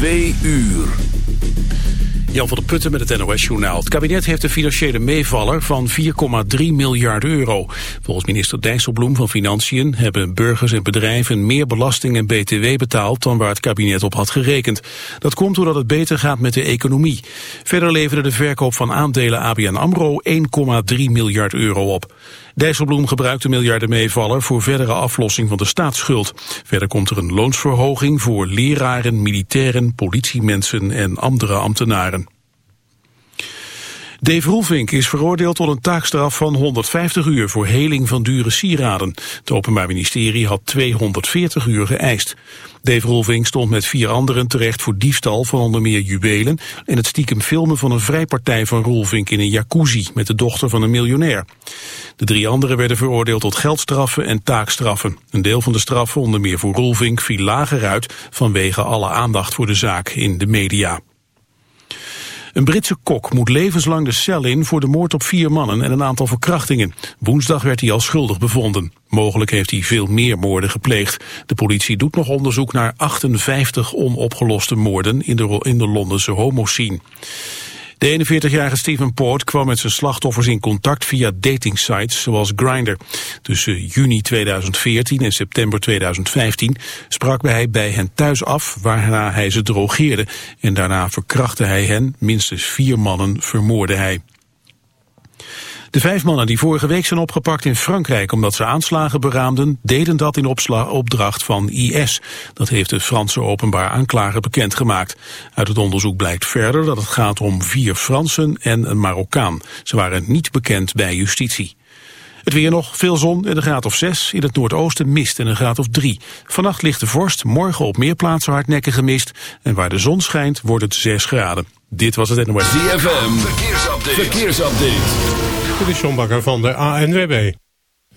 Twee uur. Jan van der Putten met het NOS-journaal. Het kabinet heeft een financiële meevaller van 4,3 miljard euro. Volgens minister Dijsselbloem van Financiën hebben burgers en bedrijven meer belasting en btw betaald dan waar het kabinet op had gerekend. Dat komt doordat het beter gaat met de economie. Verder leverde de verkoop van aandelen ABN AMRO 1,3 miljard euro op. Dijsselbloem gebruikt de miljarden meevaller voor verdere aflossing van de staatsschuld. Verder komt er een loonsverhoging voor leraren, militairen, politiemensen en andere ambtenaren. Dave Roelvink is veroordeeld tot een taakstraf van 150 uur voor heling van dure sieraden. Het Openbaar Ministerie had 240 uur geëist. Dave Roelvink stond met vier anderen terecht voor diefstal van onder meer juwelen en het stiekem filmen van een vrijpartij van Roelvink in een jacuzzi met de dochter van een miljonair. De drie anderen werden veroordeeld tot geldstraffen en taakstraffen. Een deel van de straffen, onder meer voor Roelvink, viel lager uit vanwege alle aandacht voor de zaak in de media. Een Britse kok moet levenslang de cel in voor de moord op vier mannen en een aantal verkrachtingen. Woensdag werd hij al schuldig bevonden. Mogelijk heeft hij veel meer moorden gepleegd. De politie doet nog onderzoek naar 58 onopgeloste moorden in de, in de Londense. De 41-jarige Stephen Port kwam met zijn slachtoffers in contact via datingsites zoals Grindr. Tussen juni 2014 en september 2015 sprak hij bij hen thuis af waarna hij ze drogeerde. En daarna verkrachtte hij hen, minstens vier mannen vermoorde hij. De vijf mannen die vorige week zijn opgepakt in Frankrijk omdat ze aanslagen beraamden, deden dat in opdracht van IS. Dat heeft de Franse openbaar aanklager bekendgemaakt. Uit het onderzoek blijkt verder dat het gaat om vier Fransen en een Marokkaan. Ze waren niet bekend bij justitie. Het weer nog, veel zon en een graad of 6. In het noordoosten mist en een graad of 3. Vannacht ligt de vorst, morgen op meer plaatsen hardnekkige mist. En waar de zon schijnt wordt het 6 graden. Dit was het NOS. ZFM, verkeersupdate. verkeersupdate. Dit is van de ANWB.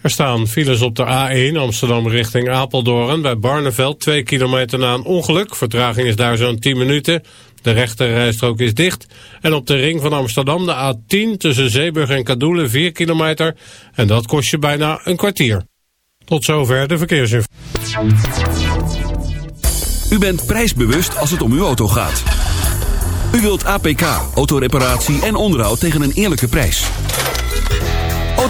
Er staan files op de A1 Amsterdam richting Apeldoorn. Bij Barneveld 2 kilometer na een ongeluk. Vertraging is daar zo'n 10 minuten. De rechterrijstrook is dicht. En op de ring van Amsterdam de A10 tussen Zeeburg en Kadoelen 4 kilometer. En dat kost je bijna een kwartier. Tot zover de verkeersinformatie. U bent prijsbewust als het om uw auto gaat. U wilt APK, autoreparatie en onderhoud tegen een eerlijke prijs.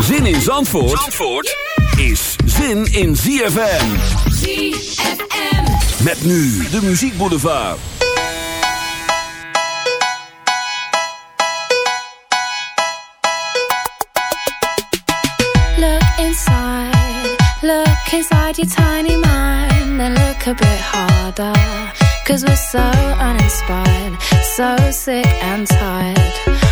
Zin in Zandvoort, Zandvoort is zin in ZFM. ZFM. Met nu de muziekboulevard. Look inside, look inside your tiny mind and look a bit harder. Cause we're so uninspired, so sick and tired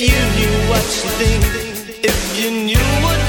If you knew what you think, if you knew what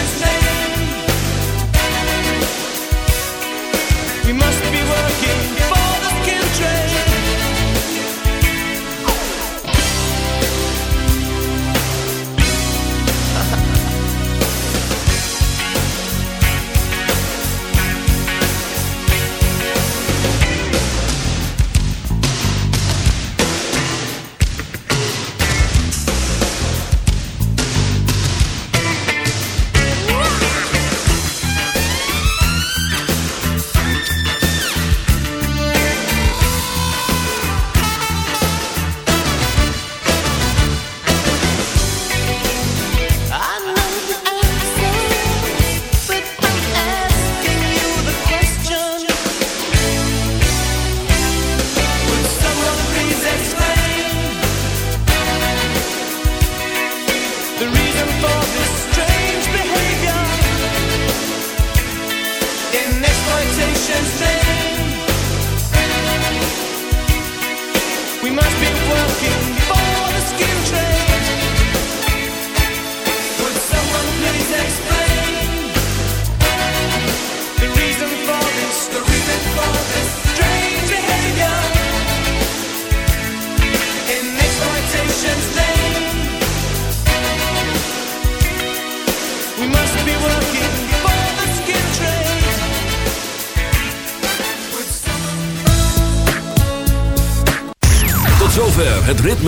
His name.